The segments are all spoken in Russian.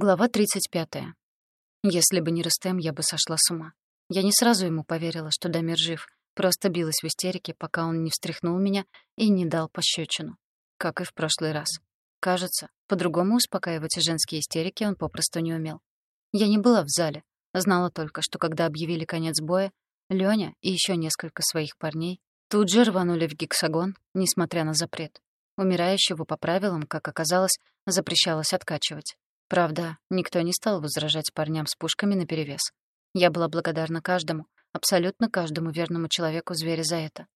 Глава 35. Если бы не Рустем, я бы сошла с ума. Я не сразу ему поверила, что Дамир жив, просто билась в истерике, пока он не встряхнул меня и не дал пощечину. Как и в прошлый раз. Кажется, по-другому успокаивать женские истерики он попросту не умел. Я не была в зале, знала только, что когда объявили конец боя, Лёня и еще несколько своих парней тут же рванули в гексагон, несмотря на запрет. Умирающего по правилам, как оказалось, запрещалось откачивать. Правда, никто не стал возражать парням с пушками наперевес. Я была благодарна каждому, абсолютно каждому верному человеку зверя за это.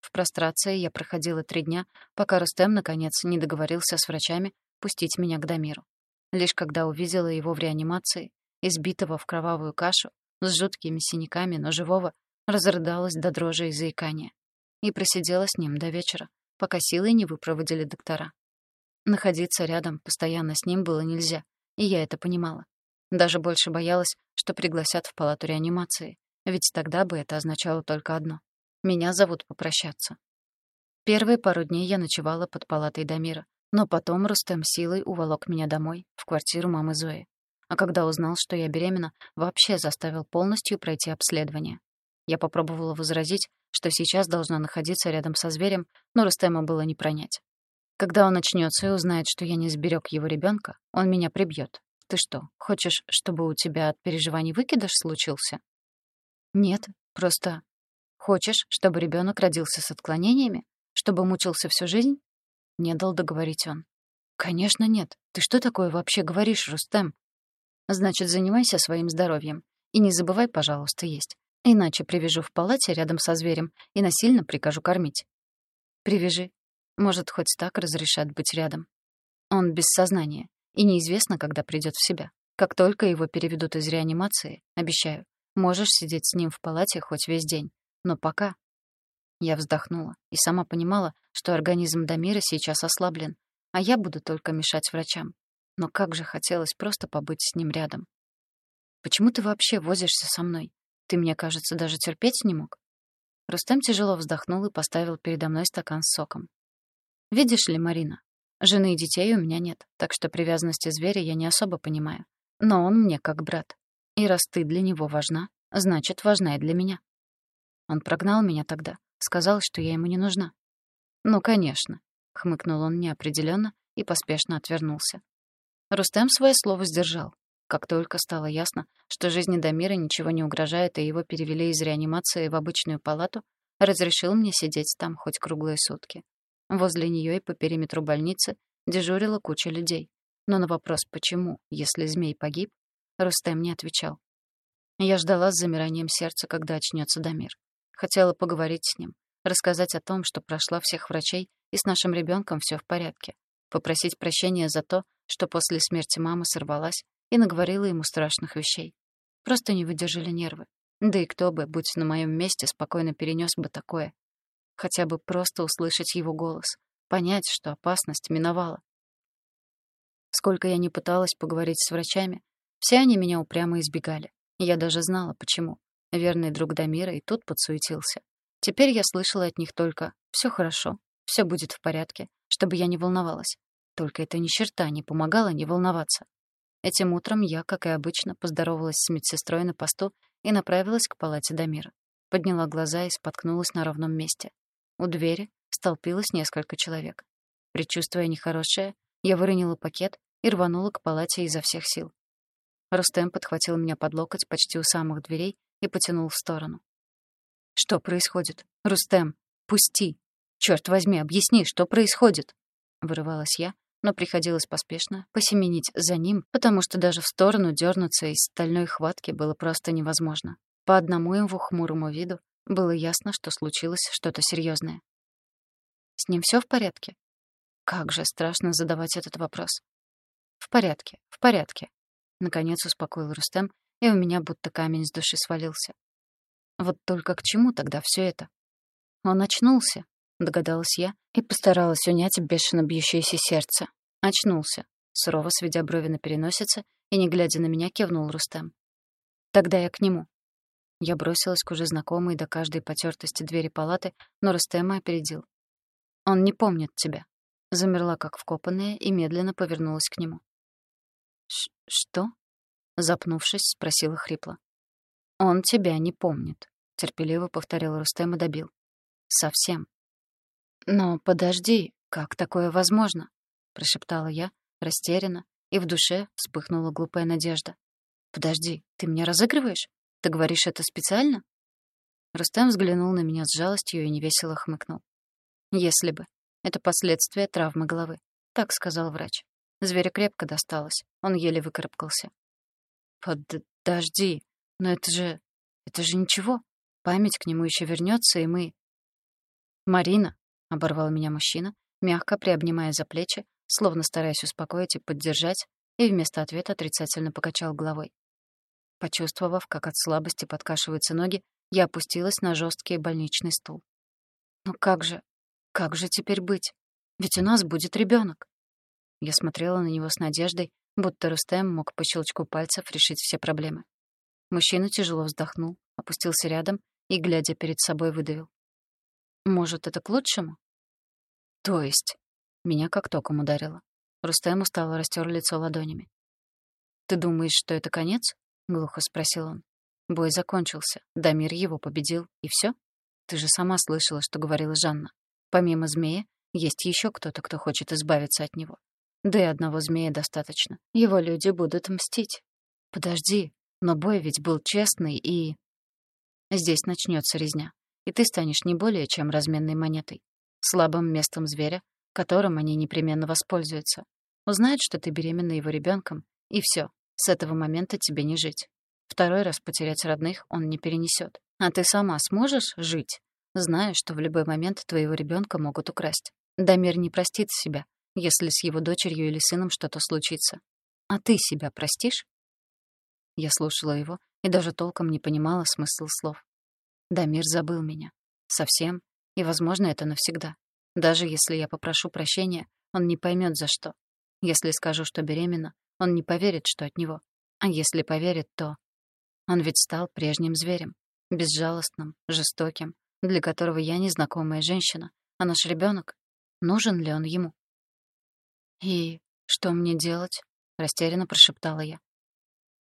В прострации я проходила три дня, пока Рустем, наконец, не договорился с врачами пустить меня к Дамиру. Лишь когда увидела его в реанимации, избитого в кровавую кашу, с жуткими синяками, но живого, разрыдалась до дрожи и заикания. И просидела с ним до вечера, пока силой не выпроводили доктора. Находиться рядом постоянно с ним было нельзя, и я это понимала. Даже больше боялась, что пригласят в палату реанимации, ведь тогда бы это означало только одно — меня зовут попрощаться. Первые пару дней я ночевала под палатой Дамира, но потом Рустем силой уволок меня домой, в квартиру мамы Зои. А когда узнал, что я беременна, вообще заставил полностью пройти обследование. Я попробовала возразить, что сейчас должна находиться рядом со зверем, но Рустема было не пронять. Когда он очнется и узнает, что я не сберег его ребенка, он меня прибьет. Ты что, хочешь, чтобы у тебя от переживаний выкидыш случился? Нет, просто хочешь, чтобы ребенок родился с отклонениями, чтобы мучился всю жизнь? Не дал договорить он. Конечно, нет. Ты что такое вообще говоришь, Рустем? Значит, занимайся своим здоровьем и не забывай, пожалуйста, есть. Иначе привяжу в палате рядом со зверем и насильно прикажу кормить. Привяжи, может, хоть так разрешат быть рядом. Он без сознания, и неизвестно, когда придёт в себя. Как только его переведут из реанимации, обещаю, можешь сидеть с ним в палате хоть весь день. Но пока... Я вздохнула и сама понимала, что организм Дамира сейчас ослаблен, а я буду только мешать врачам. Но как же хотелось просто побыть с ним рядом. «Почему ты вообще возишься со мной? Ты, мне кажется, даже терпеть не мог?» Рустем тяжело вздохнул и поставил передо мной стакан с соком. Видишь ли, Марина, жены и детей у меня нет, так что привязанности зверя я не особо понимаю. Но он мне как брат. И раз ты для него важна, значит, важна и для меня. Он прогнал меня тогда, сказал, что я ему не нужна. Ну, конечно, хмыкнул он неопределенно и поспешно отвернулся. Рустем свое слово сдержал. Как только стало ясно, что жизни Дамира ничего не угрожает, и его перевели из реанимации в обычную палату, разрешил мне сидеть там хоть круглые сутки. Возле нее и по периметру больницы дежурила куча людей. Но на вопрос «почему?», если змей погиб, Рустем не отвечал. Я ждала с замиранием сердца, когда очнется Дамир. Хотела поговорить с ним, рассказать о том, что прошла всех врачей, и с нашим ребенком все в порядке. Попросить прощения за то, что после смерти мамы сорвалась и наговорила ему страшных вещей. Просто не выдержали нервы. Да и кто бы, будь на моем месте, спокойно перенес бы такое хотя бы просто услышать его голос, понять, что опасность миновала. Сколько я не пыталась поговорить с врачами, все они меня упрямо избегали. Я даже знала, почему. Верный друг Дамира и тут подсуетился. Теперь я слышала от них только «все хорошо, все будет в порядке», чтобы я не волновалась. Только это ни черта не помогало не волноваться. Этим утром я, как и обычно, поздоровалась с медсестрой на посту и направилась к палате Дамира. Подняла глаза и споткнулась на ровном месте. У двери столпилось несколько человек. Предчувствуя нехорошее, я выронила пакет и рванула к палате изо всех сил. Рустем подхватил меня под локоть почти у самых дверей и потянул в сторону. «Что происходит? Рустем, пусти! Черт возьми, объясни, что происходит!» Вырывалась я, но приходилось поспешно посеменить за ним, потому что даже в сторону дернуться из стальной хватки было просто невозможно. По одному его хмурому виду было ясно, что случилось что-то серьезное. С ним все в порядке? Как же страшно задавать этот вопрос. В порядке, в порядке. Наконец успокоил Рустем, и у меня будто камень с души свалился. Вот только к чему тогда все это? Он очнулся, догадалась я и постаралась унять бешено бьющееся сердце. Очнулся, сурово сведя брови на переносице и, не глядя на меня, кивнул Рустем. Тогда я к нему. Я бросилась к уже знакомой до каждой потертости двери палаты, но Рустема опередил. «Он не помнит тебя». Замерла, как вкопанная, и медленно повернулась к нему. «Что?» — запнувшись, спросила хрипло. «Он тебя не помнит», — терпеливо повторил Рустем и добил. «Совсем». «Но подожди, как такое возможно?» — прошептала я, растерянно, и в душе вспыхнула глупая надежда. «Подожди, ты меня разыгрываешь? Ты говоришь это специально?» Рустем взглянул на меня с жалостью и невесело хмыкнул. «Если бы. Это последствия травмы головы», — так сказал врач. Зверя крепко досталось, он еле выкарабкался. «Подожди, но это же... это же ничего. Память к нему еще вернется, и мы...» «Марина», — оборвал меня мужчина, мягко приобнимая за плечи, словно стараясь успокоить и поддержать, и вместо ответа отрицательно покачал головой. Почувствовав, как от слабости подкашиваются ноги, я опустилась на жесткий больничный стул. «Ну как же? Как же теперь быть? Ведь у нас будет ребенок. Я смотрела на него с надеждой, будто Рустем мог по щелчку пальцев решить все проблемы. Мужчина тяжело вздохнул, опустился рядом и, глядя перед собой, выдавил. «Может, это к лучшему?» «То есть?» Меня как током ударило. Рустем устало растер лицо ладонями. «Ты думаешь, что это конец?» — глухо спросил он. Бой закончился, Дамир его победил, и все? Ты же сама слышала, что говорила Жанна. Помимо змея, есть еще кто-то, кто хочет избавиться от него. Да и одного змея достаточно. Его люди будут мстить. Подожди, но бой ведь был честный и... Здесь начнется резня, и ты станешь не более чем разменной монетой. Слабым местом зверя, которым они непременно воспользуются. Узнают, что ты беременна его ребенком, и все. С этого момента тебе не жить. Второй раз потерять родных он не перенесет. А ты сама сможешь жить, зная, что в любой момент твоего ребенка могут украсть. Дамир не простит себя, если с его дочерью или сыном что-то случится. А ты себя простишь? Я слушала его и даже толком не понимала смысл слов. Дамир забыл меня. Совсем. И, возможно, это навсегда. Даже если я попрошу прощения, он не поймет за что. Если скажу, что беременна, он не поверит, что от него. А если поверит, то он ведь стал прежним зверем, безжалостным, жестоким, для которого я незнакомая женщина, а наш ребенок. Нужен ли он ему? «И что мне делать?» — растерянно прошептала я.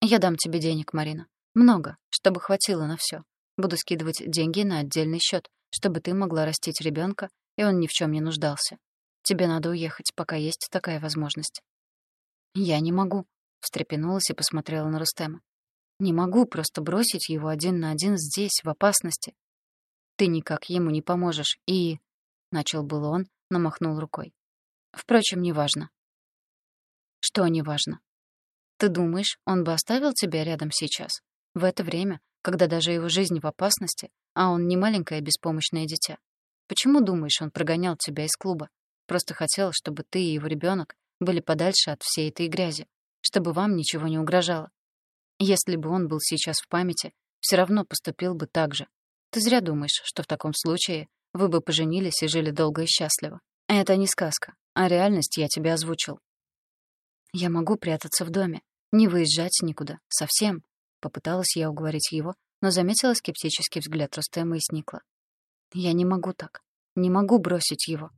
«Я дам тебе денег, Марина. Много, чтобы хватило на все. Буду скидывать деньги на отдельный счет, чтобы ты могла растить ребенка, и он ни в чем не нуждался. Тебе надо уехать, пока есть такая возможность». «Я не могу», — встрепенулась и посмотрела на Рустема. Не могу просто бросить его один на один здесь, в опасности. Ты никак ему не поможешь, и... Начал был он, но махнул рукой. Впрочем, неважно. Что неважно? Ты думаешь, он бы оставил тебя рядом сейчас? В это время, когда даже его жизнь в опасности, а он не маленькое беспомощное дитя. Почему, думаешь, он прогонял тебя из клуба? Просто хотел, чтобы ты и его ребенок были подальше от всей этой грязи, чтобы вам ничего не угрожало. Если бы он был сейчас в памяти, все равно поступил бы так же. Ты зря думаешь, что в таком случае вы бы поженились и жили долго и счастливо. Это не сказка, а реальность я тебе озвучил. Я могу прятаться в доме, не выезжать никуда, совсем. Попыталась я уговорить его, но заметила скептический взгляд Рустема и сникла. Я не могу так. Не могу бросить его.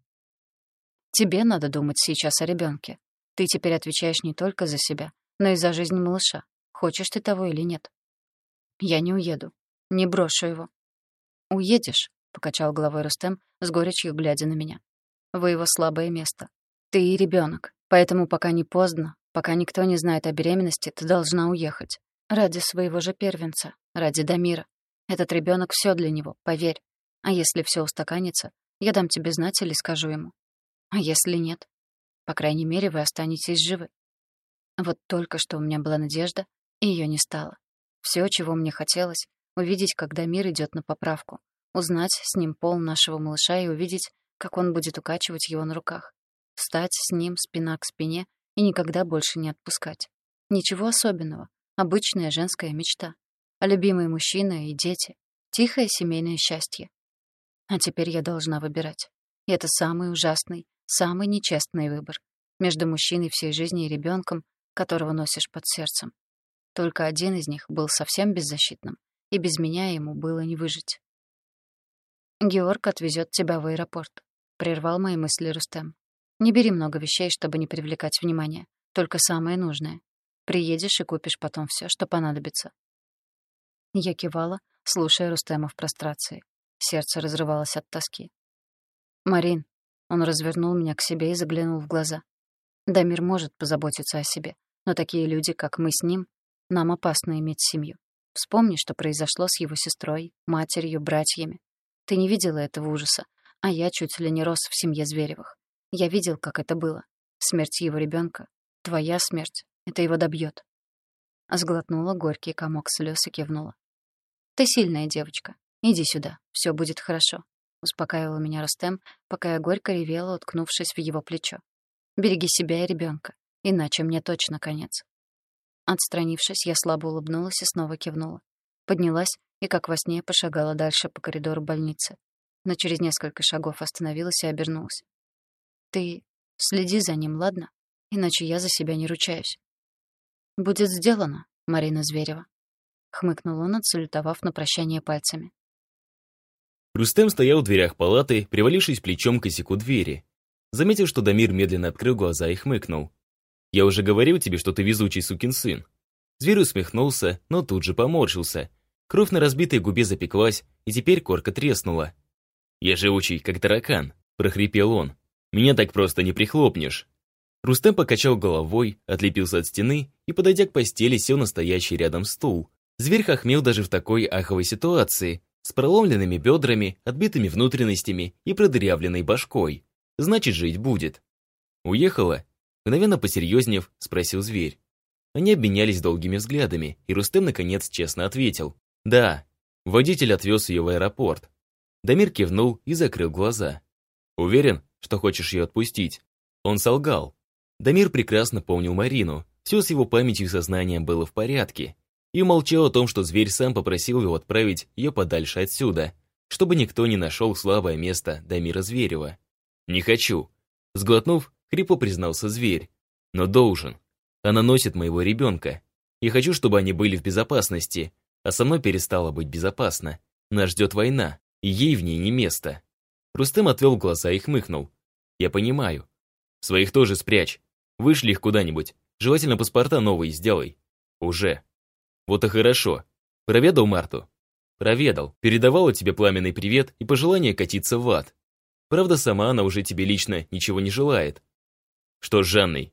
Тебе надо думать сейчас о ребенке. Ты теперь отвечаешь не только за себя, но и за жизнь малыша. Хочешь ты того или нет? Я не уеду. Не брошу его. Уедешь, покачал головой Рустем, с горечью глядя на меня. Вы его слабое место. Ты и ребенок, поэтому пока не поздно, пока никто не знает о беременности, ты должна уехать. Ради своего же первенца, ради Дамира. Этот ребенок все для него, поверь. А если все устаканится, я дам тебе знать или скажу ему. А если нет? По крайней мере, вы останетесь живы. Вот только что у меня была надежда, ее не стало. Все, чего мне хотелось, увидеть, когда мир идет на поправку, узнать с ним пол нашего малыша и увидеть, как он будет укачивать его на руках, встать с ним спина к спине и никогда больше не отпускать. Ничего особенного, обычная женская мечта. А любимый мужчина и дети, тихое семейное счастье. А теперь я должна выбирать. И это самый ужасный, самый нечестный выбор между мужчиной всей жизни и ребенком, которого носишь под сердцем. Только один из них был совсем беззащитным, и без меня ему было не выжить. «Георг отвезет тебя в аэропорт», — прервал мои мысли Рустем. «Не бери много вещей, чтобы не привлекать внимания. Только самое нужное. Приедешь и купишь потом все, что понадобится». Я кивала, слушая Рустема в прострации. Сердце разрывалось от тоски. «Марин», — он развернул меня к себе и заглянул в глаза. «Дамир может позаботиться о себе, но такие люди, как мы с ним, нам опасно иметь семью. Вспомни, что произошло с его сестрой, матерью, братьями. Ты не видела этого ужаса, а я чуть ли не рос в семье Зверевых. Я видел, как это было. Смерть его ребенка, твоя смерть, это его добьет. Сглотнула горький комок слез и кивнула. «Ты сильная девочка. Иди сюда, все будет хорошо», — успокаивал меня Рустем, пока я горько ревела, уткнувшись в его плечо. «Береги себя и ребенка, иначе мне точно конец». Отстранившись, я слабо улыбнулась и снова кивнула. Поднялась и, как во сне, пошагала дальше по коридору больницы. Но через несколько шагов остановилась и обернулась. «Ты следи за ним, ладно? Иначе я за себя не ручаюсь». «Будет сделано, Марина Зверева», — хмыкнул он, отсалютовав на прощание пальцами. Рустем стоял в дверях палаты, привалившись плечом к косяку двери. Заметил, что Дамир медленно открыл глаза и хмыкнул. «Я уже говорил тебе, что ты везучий сукин сын». Зверь усмехнулся, но тут же поморщился. Кровь на разбитой губе запеклась, и теперь корка треснула. «Я живучий, как таракан», — прохрипел он. «Меня так просто не прихлопнешь». Рустем покачал головой, отлепился от стены и, подойдя к постели, сел на стоящий рядом стул. Зверь хохмел даже в такой аховой ситуации, с проломленными бедрами, отбитыми внутренностями и продырявленной башкой. Значит, жить будет. «Уехала?» Мгновенно посерьезнев, спросил зверь. Они обменялись долгими взглядами, и Рустем, наконец, честно ответил. «Да». Водитель отвез ее в аэропорт. Дамир кивнул и закрыл глаза. «Уверен, что хочешь ее отпустить?» Он солгал. Дамир прекрасно помнил Марину, все с его памятью и сознанием было в порядке, и молчал о том, что зверь сам попросил его отправить ее подальше отсюда, чтобы никто не нашел слабое место Дамира Зверева. «Не хочу», — сглотнув, хрипло признался зверь. «Но должен. Она носит моего ребенка. Я хочу, чтобы они были в безопасности, а со мной перестало быть безопасно. Нас ждет война, и ей в ней не место». Рустем отвел глаза и хмыкнул. «Я понимаю. Своих тоже спрячь. Вышли их куда-нибудь. Желательно паспорта новые сделай. Уже. Вот и хорошо. Проведал Марту? Проведал. Передавала тебе пламенный привет и пожелание катиться в ад. Правда, сама она уже тебе лично ничего не желает. Что с Жанной?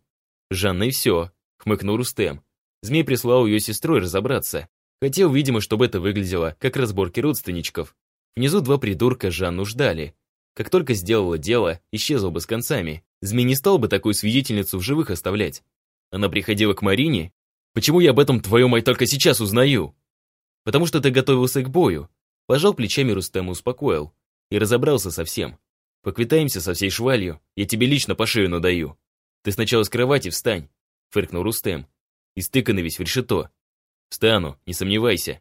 С Жанной все, хмыкнул Рустем. Змей прислал ее сестрой разобраться. Хотел, видимо, чтобы это выглядело, как разборки родственничков. Внизу два придурка Жанну ждали. Как только сделала дело, исчезла бы с концами. Змей не стал бы такую свидетельницу в живых оставлять. Она приходила к Марине. Почему я об этом, твою мать, только сейчас узнаю? Потому что ты готовился к бою. Пожал плечами Рустем и успокоил. И разобрался со всем. Поквитаемся со всей швалью, я тебе лично по шею надаю. Ты сначала с кровати встань, фыркнул Рустем. Истыканный весь в решето. Встану, не сомневайся.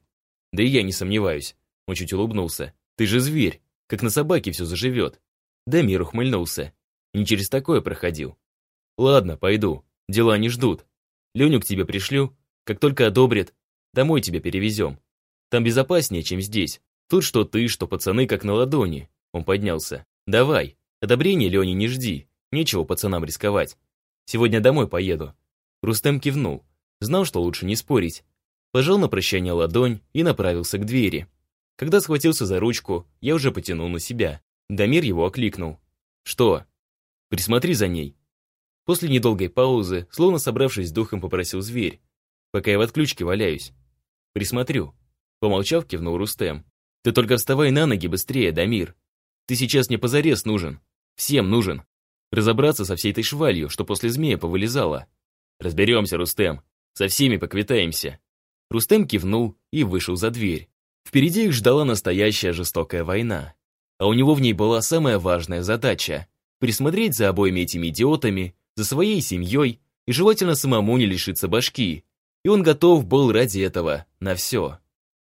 Да и я не сомневаюсь. Он чуть улыбнулся. Ты же зверь, как на собаке все заживет. Дамир ухмыльнулся. Не через такое проходил. Ладно, пойду. Дела не ждут. Леню к тебе пришлю. Как только одобрит, домой тебя перевезем. Там безопаснее, чем здесь. Тут что ты, что пацаны, как на ладони. Он поднялся. Давай. Одобрения Лене не жди. Нечего пацанам рисковать. Сегодня домой поеду. Рустем кивнул. Знал, что лучше не спорить. Пожал на прощание ладонь и направился к двери. Когда схватился за ручку, я уже потянул на себя. Дамир его окликнул. «Что?» Присмотри за ней». После недолгой паузы, словно собравшись с духом, попросил зверь. «Пока я в отключке валяюсь». «Присмотрю». Помолчав, кивнул Рустем. «Ты только вставай на ноги быстрее, Дамир. Ты сейчас мне позарез нужен. Всем нужен. Разобраться со всей этой швалью, что после змея повылезала. Разберемся, Рустем. Со всеми поквитаемся». Рустем кивнул и вышел за дверь. Впереди их ждала настоящая жестокая война. А у него в ней была самая важная задача присмотреть за обоими этими идиотами, за своей семьей и желательно самому не лишиться башки. И он готов был ради этого на все.